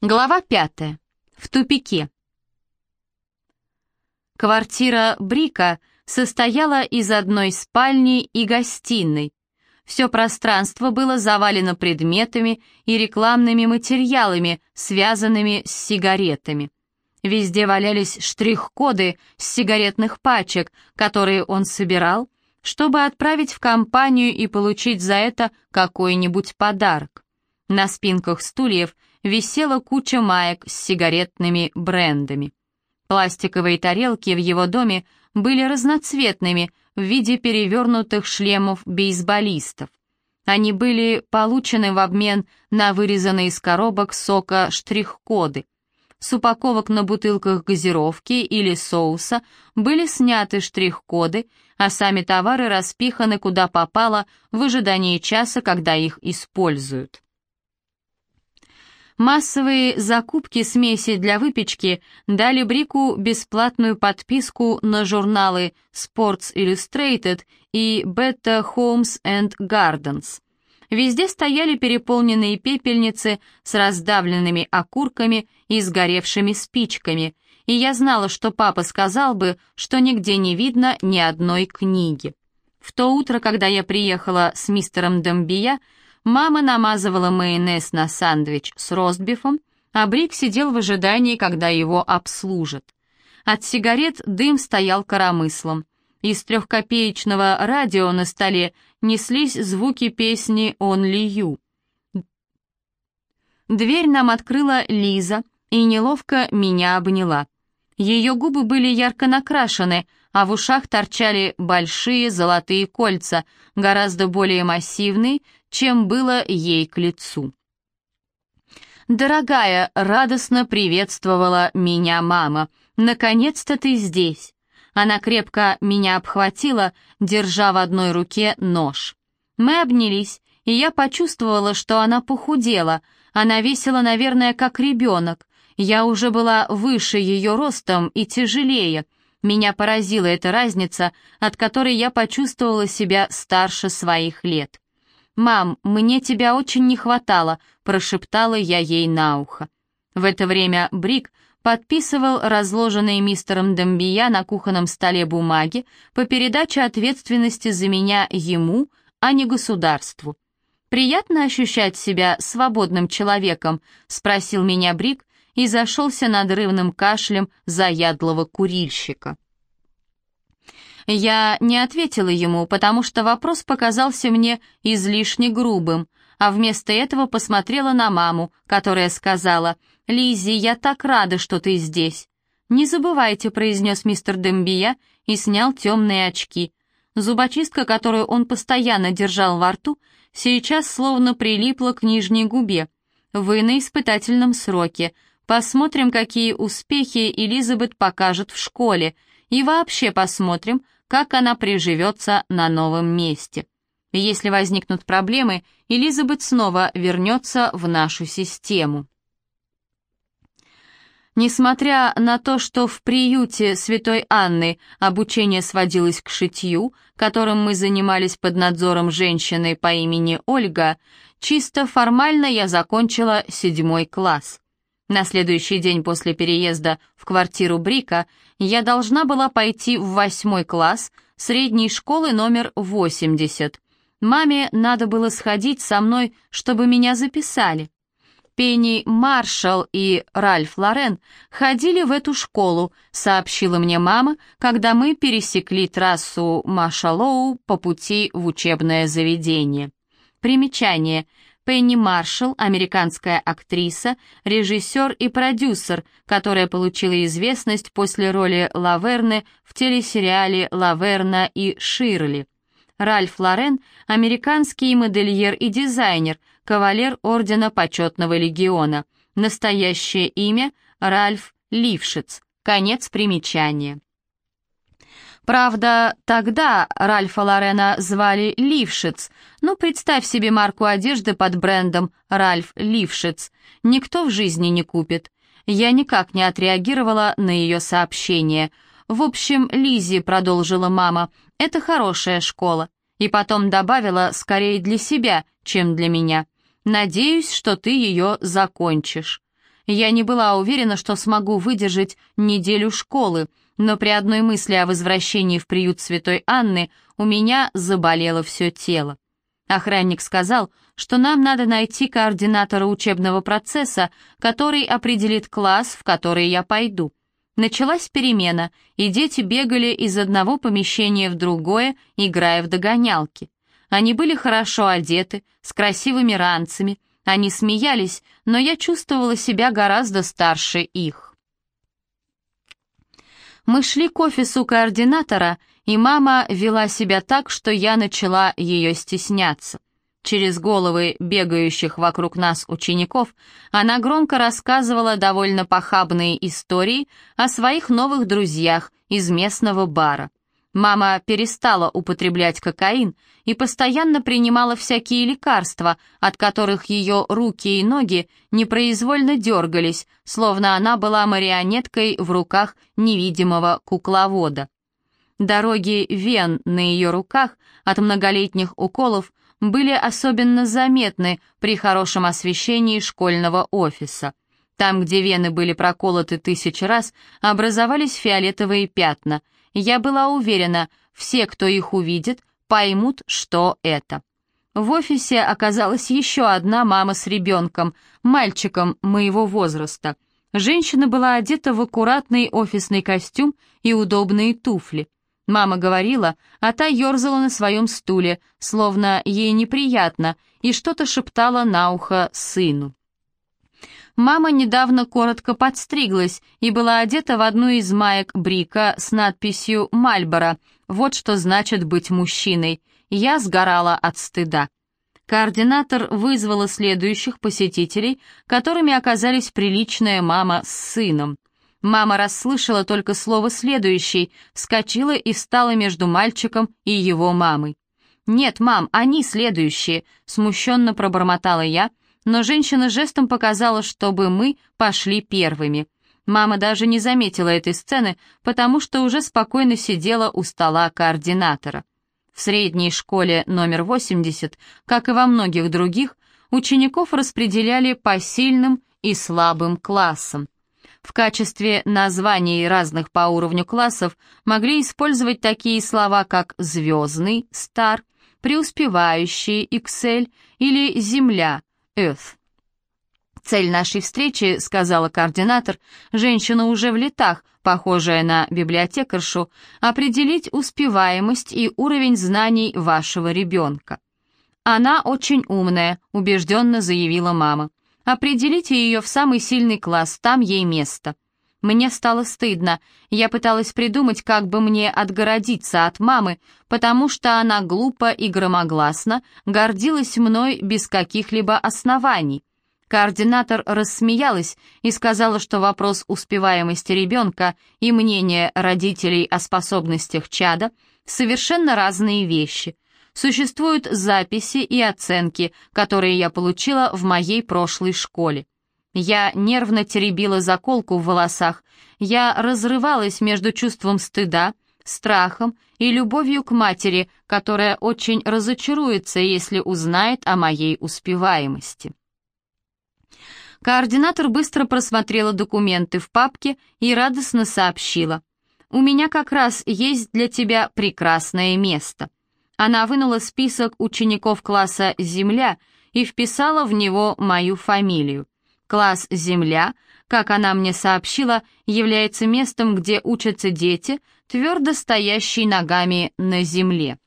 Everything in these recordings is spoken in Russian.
Глава пятая. В тупике. Квартира Брика состояла из одной спальни и гостиной. Все пространство было завалено предметами и рекламными материалами, связанными с сигаретами. Везде валялись штрих-коды с сигаретных пачек, которые он собирал, чтобы отправить в компанию и получить за это какой-нибудь подарок. На спинках стульев висела куча маек с сигаретными брендами. Пластиковые тарелки в его доме были разноцветными в виде перевернутых шлемов бейсболистов. Они были получены в обмен на вырезанные из коробок сока штрих-коды. С упаковок на бутылках газировки или соуса были сняты штрих-коды, а сами товары распиханы куда попало в ожидании часа, когда их используют. Массовые закупки смеси для выпечки дали Брику бесплатную подписку на журналы Sports Illustrated и Better Homes and Gardens. Везде стояли переполненные пепельницы с раздавленными окурками и сгоревшими спичками, и я знала, что папа сказал бы, что нигде не видно ни одной книги. В то утро, когда я приехала с мистером Домбия, мама намазывала майонез на сэндвич с ростбифом, а Брик сидел в ожидании, когда его обслужат. От сигарет дым стоял коромыслом. Из трехкопеечного радио на столе неслись звуки песни «Only You». Дверь нам открыла Лиза и неловко меня обняла. Ее губы были ярко накрашены, а в ушах торчали большие золотые кольца, гораздо более массивные, чем было ей к лицу. «Дорогая», — радостно приветствовала меня мама, — «наконец-то ты здесь». Она крепко меня обхватила, держа в одной руке нож. Мы обнялись, и я почувствовала, что она похудела. Она весила, наверное, как ребенок. Я уже была выше ее ростом и тяжелее. Меня поразила эта разница, от которой я почувствовала себя старше своих лет. «Мам, мне тебя очень не хватало», — прошептала я ей на ухо. В это время Брик подписывал разложенные мистером Домбия на кухонном столе бумаги по передаче ответственности за меня ему, а не государству. «Приятно ощущать себя свободным человеком?» — спросил меня Брик и зашелся надрывным кашлем заядлого курильщика. Я не ответила ему, потому что вопрос показался мне излишне грубым, а вместо этого посмотрела на маму, которая сказала — «Лиззи, я так рада, что ты здесь». «Не забывайте», — произнес мистер Дембия и снял темные очки. Зубочистка, которую он постоянно держал во рту, сейчас словно прилипла к нижней губе. «Вы на испытательном сроке. Посмотрим, какие успехи Элизабет покажет в школе, и вообще посмотрим, как она приживется на новом месте. Если возникнут проблемы, Элизабет снова вернется в нашу систему». Несмотря на то, что в приюте Святой Анны обучение сводилось к шитью, которым мы занимались под надзором женщины по имени Ольга, чисто формально я закончила седьмой класс. На следующий день после переезда в квартиру Брика я должна была пойти в восьмой класс средней школы номер 80. Маме надо было сходить со мной, чтобы меня записали. Пенни Маршалл и Ральф Лорен ходили в эту школу, сообщила мне мама, когда мы пересекли трассу Машалоу по пути в учебное заведение. Примечание. Пенни Маршалл, американская актриса, режиссер и продюсер, которая получила известность после роли Лаверны в телесериале «Лаверна и Ширли». Ральф Лорен – американский модельер и дизайнер, кавалер Ордена Почетного Легиона. Настоящее имя – Ральф Лившиц. Конец примечания. Правда, тогда Ральфа Лорена звали Лившиц. Ну, представь себе марку одежды под брендом Ральф Лившиц. Никто в жизни не купит. Я никак не отреагировала на ее сообщение. В общем, Лизи продолжила мама, это хорошая школа. И потом добавила скорее для себя, чем для меня. Надеюсь, что ты ее закончишь. Я не была уверена, что смогу выдержать неделю школы, но при одной мысли о возвращении в приют Святой Анны у меня заболело все тело. Охранник сказал, что нам надо найти координатора учебного процесса, который определит класс, в который я пойду. Началась перемена, и дети бегали из одного помещения в другое, играя в догонялки. Они были хорошо одеты, с красивыми ранцами, они смеялись, но я чувствовала себя гораздо старше их. Мы шли к офису координатора, и мама вела себя так, что я начала ее стесняться. Через головы бегающих вокруг нас учеников она громко рассказывала довольно похабные истории о своих новых друзьях из местного бара. Мама перестала употреблять кокаин и постоянно принимала всякие лекарства, от которых ее руки и ноги непроизвольно дергались, словно она была марионеткой в руках невидимого кукловода. Дороги вен на ее руках от многолетних уколов были особенно заметны при хорошем освещении школьного офиса. Там, где вены были проколоты тысячи раз, образовались фиолетовые пятна. Я была уверена, все, кто их увидит, поймут, что это. В офисе оказалась еще одна мама с ребенком, мальчиком моего возраста. Женщина была одета в аккуратный офисный костюм и удобные туфли. Мама говорила, а та ерзала на своем стуле, словно ей неприятно, и что-то шептала на ухо сыну. Мама недавно коротко подстриглась и была одета в одну из маек Брика с надписью «Мальборо». Вот что значит быть мужчиной. Я сгорала от стыда. Координатор вызвала следующих посетителей, которыми оказались приличная мама с сыном. Мама расслышала только слово «следующий», вскочила и встала между мальчиком и его мамой. «Нет, мам, они следующие», — смущенно пробормотала я, но женщина жестом показала, чтобы мы пошли первыми. Мама даже не заметила этой сцены, потому что уже спокойно сидела у стола координатора. В средней школе номер 80, как и во многих других, учеников распределяли по сильным и слабым классам. В качестве названий разных по уровню классов могли использовать такие слова, как «звездный», «стар», «преуспевающий», «excel» или «земля», «earth». «Цель нашей встречи», — сказала координатор, женщина уже в летах, похожая на библиотекаршу, определить успеваемость и уровень знаний вашего ребенка. «Она очень умная», — убежденно заявила мама. Определите ее в самый сильный класс, там ей место. Мне стало стыдно. Я пыталась придумать, как бы мне отгородиться от мамы, потому что она глупо и громогласно гордилась мной без каких-либо оснований. Координатор рассмеялась и сказала, что вопрос успеваемости ребенка и мнение родителей о способностях чада — совершенно разные вещи. Существуют записи и оценки, которые я получила в моей прошлой школе. Я нервно теребила заколку в волосах, я разрывалась между чувством стыда, страхом и любовью к матери, которая очень разочаруется, если узнает о моей успеваемости. Координатор быстро просмотрела документы в папке и радостно сообщила. «У меня как раз есть для тебя прекрасное место». Она вынула список учеников класса «Земля» и вписала в него мою фамилию. Класс «Земля», как она мне сообщила, является местом, где учатся дети, твердо стоящие ногами на земле.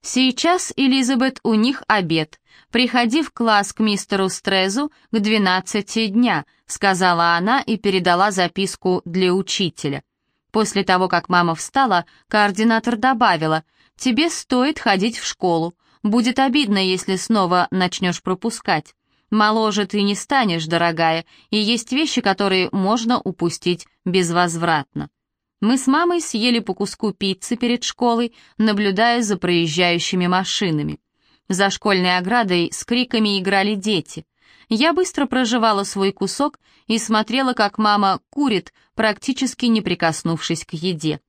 «Сейчас, Элизабет, у них обед. Приходи в класс к мистеру Стрезу к 12 дня», сказала она и передала записку для учителя. После того, как мама встала, координатор добавила, «Тебе стоит ходить в школу. Будет обидно, если снова начнешь пропускать. Моложе ты не станешь, дорогая, и есть вещи, которые можно упустить безвозвратно». Мы с мамой съели по куску пиццы перед школой, наблюдая за проезжающими машинами. За школьной оградой с криками играли дети. Я быстро прожевала свой кусок и смотрела, как мама курит, практически не прикоснувшись к еде.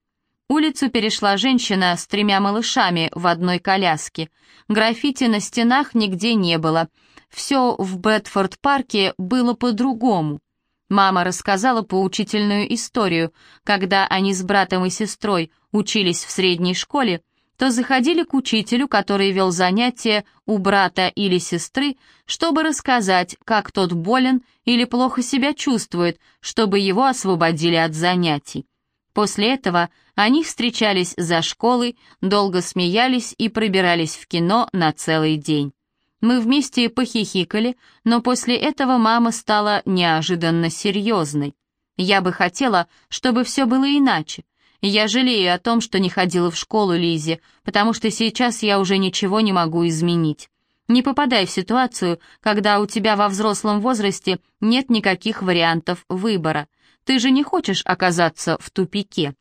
Улицу перешла женщина с тремя малышами в одной коляске. Граффити на стенах нигде не было. Все в Бетфорд-парке было по-другому. Мама рассказала поучительную историю. Когда они с братом и сестрой учились в средней школе, то заходили к учителю, который вел занятия у брата или сестры, чтобы рассказать, как тот болен или плохо себя чувствует, чтобы его освободили от занятий. После этого они встречались за школой, долго смеялись и пробирались в кино на целый день. Мы вместе похихикали, но после этого мама стала неожиданно серьезной. Я бы хотела, чтобы все было иначе. Я жалею о том, что не ходила в школу Лизе, потому что сейчас я уже ничего не могу изменить. Не попадай в ситуацию, когда у тебя во взрослом возрасте нет никаких вариантов выбора. Ты же не хочешь оказаться в тупике.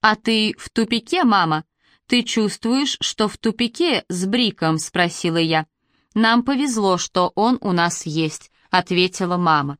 «А ты в тупике, мама?» «Ты чувствуешь, что в тупике с Бриком?» — спросила я. «Нам повезло, что он у нас есть», — ответила мама.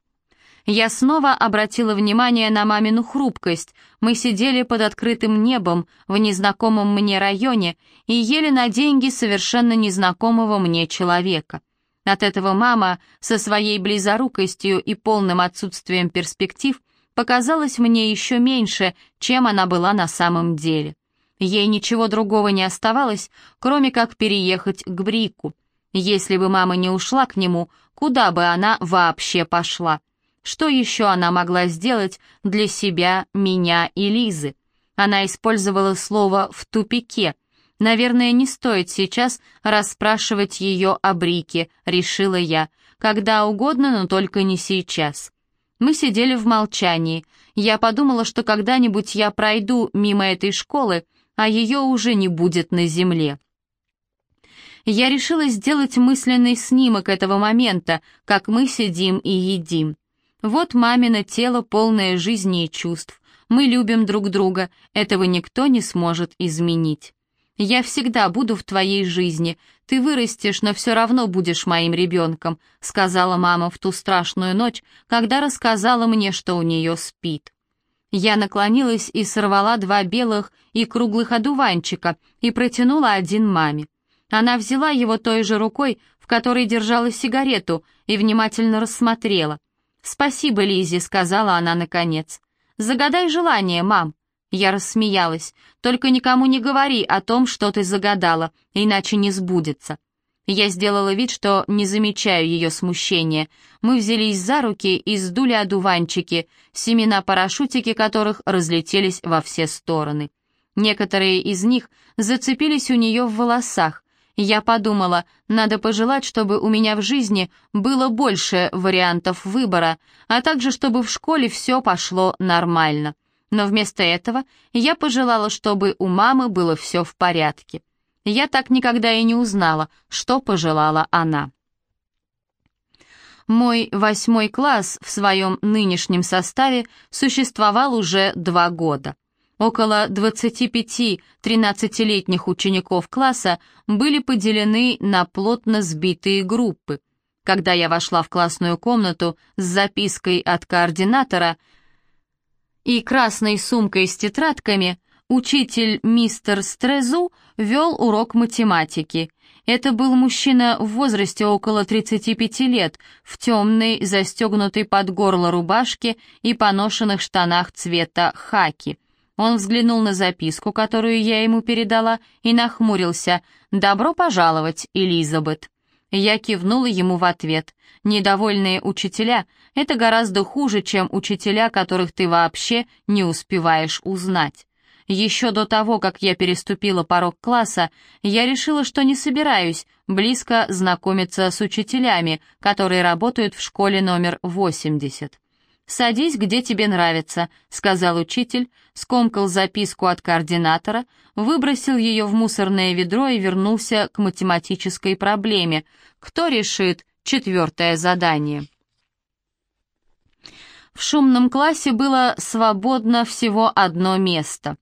Я снова обратила внимание на мамину хрупкость. Мы сидели под открытым небом в незнакомом мне районе и ели на деньги совершенно незнакомого мне человека. От этого мама со своей близорукостью и полным отсутствием перспектив показалась мне еще меньше, чем она была на самом деле. Ей ничего другого не оставалось, кроме как переехать к Брику. Если бы мама не ушла к нему, куда бы она вообще пошла? Что еще она могла сделать для себя, меня и Лизы? Она использовала слово «в тупике». Наверное, не стоит сейчас расспрашивать ее о Брике, решила я. Когда угодно, но только не сейчас. Мы сидели в молчании. Я подумала, что когда-нибудь я пройду мимо этой школы, а ее уже не будет на земле. Я решила сделать мысленный снимок этого момента, как мы сидим и едим. Вот мамино тело, полное жизни и чувств. Мы любим друг друга, этого никто не сможет изменить. Я всегда буду в твоей жизни. Ты вырастешь, но все равно будешь моим ребенком», сказала мама в ту страшную ночь, когда рассказала мне, что у нее спит. Я наклонилась и сорвала два белых и круглых одуванчика и протянула один маме. Она взяла его той же рукой, в которой держала сигарету, и внимательно рассмотрела. «Спасибо, Лизи, сказала она наконец. «Загадай желание, мам». Я рассмеялась. «Только никому не говори о том, что ты загадала, иначе не сбудется». Я сделала вид, что не замечаю ее смущения. Мы взялись за руки и сдули одуванчики, семена-парашютики которых разлетелись во все стороны. Некоторые из них зацепились у нее в волосах. Я подумала, надо пожелать, чтобы у меня в жизни было больше вариантов выбора, а также чтобы в школе все пошло нормально. Но вместо этого я пожелала, чтобы у мамы было все в порядке. Я так никогда и не узнала, что пожелала она. Мой восьмой класс в своем нынешнем составе существовал уже два года. Около 25 13-летних учеников класса были поделены на плотно сбитые группы. Когда я вошла в классную комнату с запиской от координатора и красной сумкой с тетрадками, Учитель мистер Стрезу вел урок математики. Это был мужчина в возрасте около 35 лет, в темной, застегнутой под горло рубашке и поношенных штанах цвета хаки. Он взглянул на записку, которую я ему передала, и нахмурился. «Добро пожаловать, Элизабет». Я кивнула ему в ответ. «Недовольные учителя — это гораздо хуже, чем учителя, которых ты вообще не успеваешь узнать». Еще до того, как я переступила порог класса, я решила, что не собираюсь близко знакомиться с учителями, которые работают в школе номер 80. «Садись, где тебе нравится», — сказал учитель, скомкал записку от координатора, выбросил ее в мусорное ведро и вернулся к математической проблеме. Кто решит четвертое задание? В шумном классе было свободно всего одно место.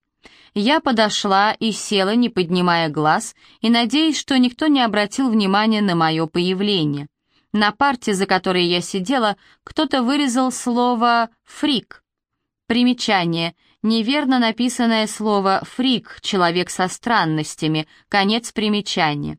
Я подошла и села, не поднимая глаз, и надеясь, что никто не обратил внимания на мое появление. На парте, за которой я сидела, кто-то вырезал слово «фрик». Примечание. Неверно написанное слово «фрик», человек со странностями, конец примечания.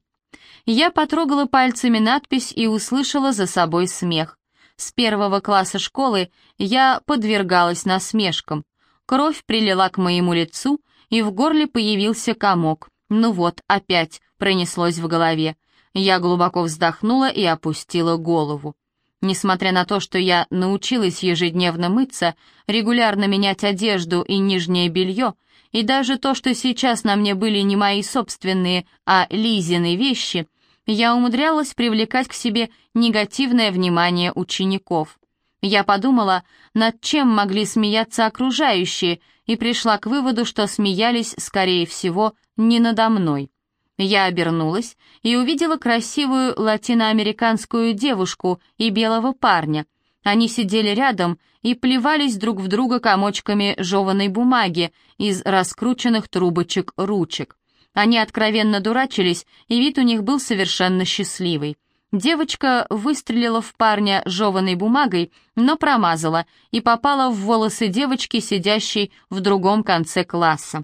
Я потрогала пальцами надпись и услышала за собой смех. С первого класса школы я подвергалась насмешкам. Кровь прилила к моему лицу, и в горле появился комок. Ну вот, опять пронеслось в голове. Я глубоко вздохнула и опустила голову. Несмотря на то, что я научилась ежедневно мыться, регулярно менять одежду и нижнее белье, и даже то, что сейчас на мне были не мои собственные, а Лизины вещи, я умудрялась привлекать к себе негативное внимание учеников. Я подумала, над чем могли смеяться окружающие, и пришла к выводу, что смеялись, скорее всего, не надо мной. Я обернулась и увидела красивую латиноамериканскую девушку и белого парня. Они сидели рядом и плевались друг в друга комочками жеваной бумаги из раскрученных трубочек ручек. Они откровенно дурачились, и вид у них был совершенно счастливый. Девочка выстрелила в парня жеваной бумагой, но промазала и попала в волосы девочки, сидящей в другом конце класса.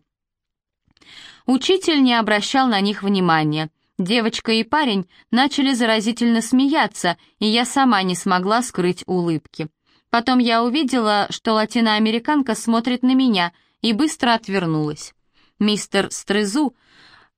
Учитель не обращал на них внимания. Девочка и парень начали заразительно смеяться, и я сама не смогла скрыть улыбки. Потом я увидела, что латиноамериканка смотрит на меня, и быстро отвернулась. Мистер Стрезу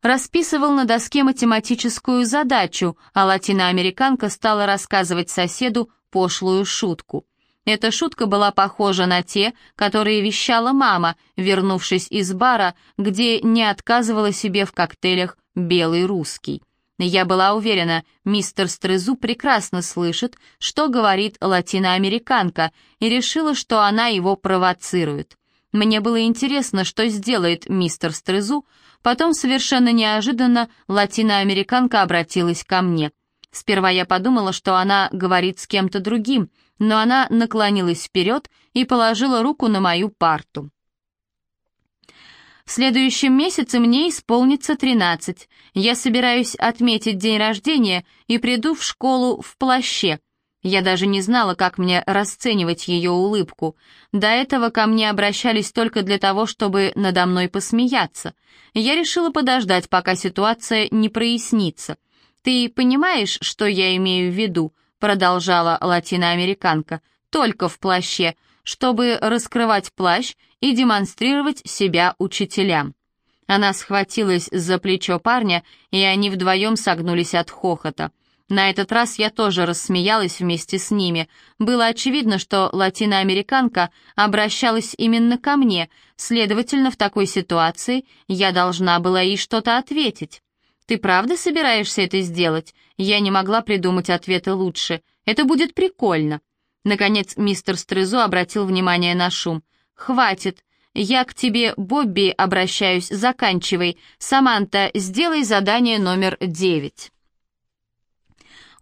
расписывал на доске математическую задачу, а латиноамериканка стала рассказывать соседу пошлую шутку. Эта шутка была похожа на те, которые вещала мама, вернувшись из бара, где не отказывала себе в коктейлях «белый русский». Я была уверена, мистер Стрезу прекрасно слышит, что говорит латиноамериканка, и решила, что она его провоцирует. Мне было интересно, что сделает мистер Стрезу, потом совершенно неожиданно латиноамериканка обратилась ко мне. Сперва я подумала, что она говорит с кем-то другим — но она наклонилась вперед и положила руку на мою парту. В следующем месяце мне исполнится 13. Я собираюсь отметить день рождения и приду в школу в плаще. Я даже не знала, как мне расценивать ее улыбку. До этого ко мне обращались только для того, чтобы надо мной посмеяться. Я решила подождать, пока ситуация не прояснится. Ты понимаешь, что я имею в виду? продолжала латиноамериканка, только в плаще, чтобы раскрывать плащ и демонстрировать себя учителям. Она схватилась за плечо парня, и они вдвоем согнулись от хохота. На этот раз я тоже рассмеялась вместе с ними. Было очевидно, что латиноамериканка обращалась именно ко мне, следовательно, в такой ситуации я должна была ей что-то ответить. «Ты правда собираешься это сделать?» Я не могла придумать ответа лучше. «Это будет прикольно». Наконец мистер Стрезу обратил внимание на шум. «Хватит. Я к тебе, Бобби, обращаюсь. Заканчивай. Саманта, сделай задание номер девять».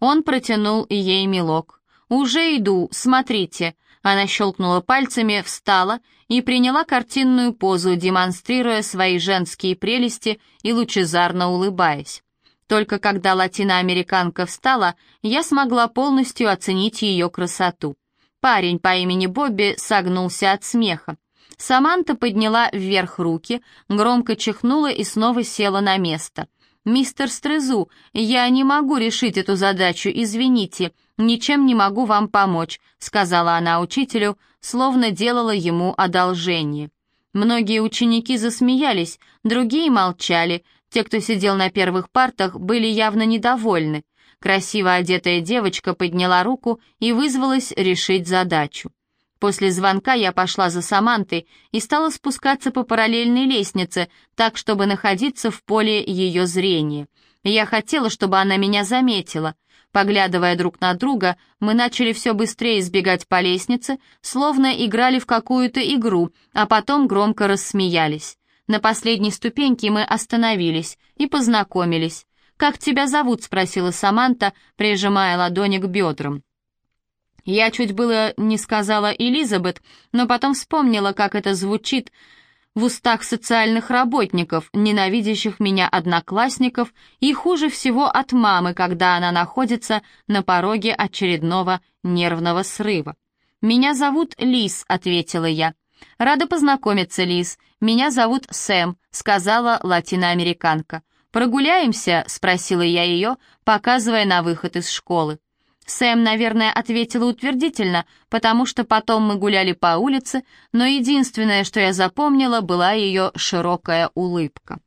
Он протянул ей мелок. «Уже иду, смотрите». Она щелкнула пальцами, встала и приняла картинную позу, демонстрируя свои женские прелести и лучезарно улыбаясь. Только когда латиноамериканка встала, я смогла полностью оценить ее красоту. Парень по имени Бобби согнулся от смеха. Саманта подняла вверх руки, громко чихнула и снова села на место. «Мистер Стрезу, я не могу решить эту задачу, извините», «Ничем не могу вам помочь», — сказала она учителю, словно делала ему одолжение. Многие ученики засмеялись, другие молчали, те, кто сидел на первых партах, были явно недовольны. Красиво одетая девочка подняла руку и вызвалась решить задачу. После звонка я пошла за Самантой и стала спускаться по параллельной лестнице, так, чтобы находиться в поле ее зрения. Я хотела, чтобы она меня заметила — Поглядывая друг на друга, мы начали все быстрее сбегать по лестнице, словно играли в какую-то игру, а потом громко рассмеялись. На последней ступеньке мы остановились и познакомились. «Как тебя зовут?» — спросила Саманта, прижимая ладони к бедрам. Я чуть было не сказала Элизабет, но потом вспомнила, как это звучит в устах социальных работников, ненавидящих меня одноклассников, и хуже всего от мамы, когда она находится на пороге очередного нервного срыва. «Меня зовут Лиз», — ответила я. «Рада познакомиться, Лиз. Меня зовут Сэм», — сказала латиноамериканка. «Прогуляемся?» — спросила я ее, показывая на выход из школы. Сэм, наверное, ответила утвердительно, потому что потом мы гуляли по улице, но единственное, что я запомнила, была ее широкая улыбка.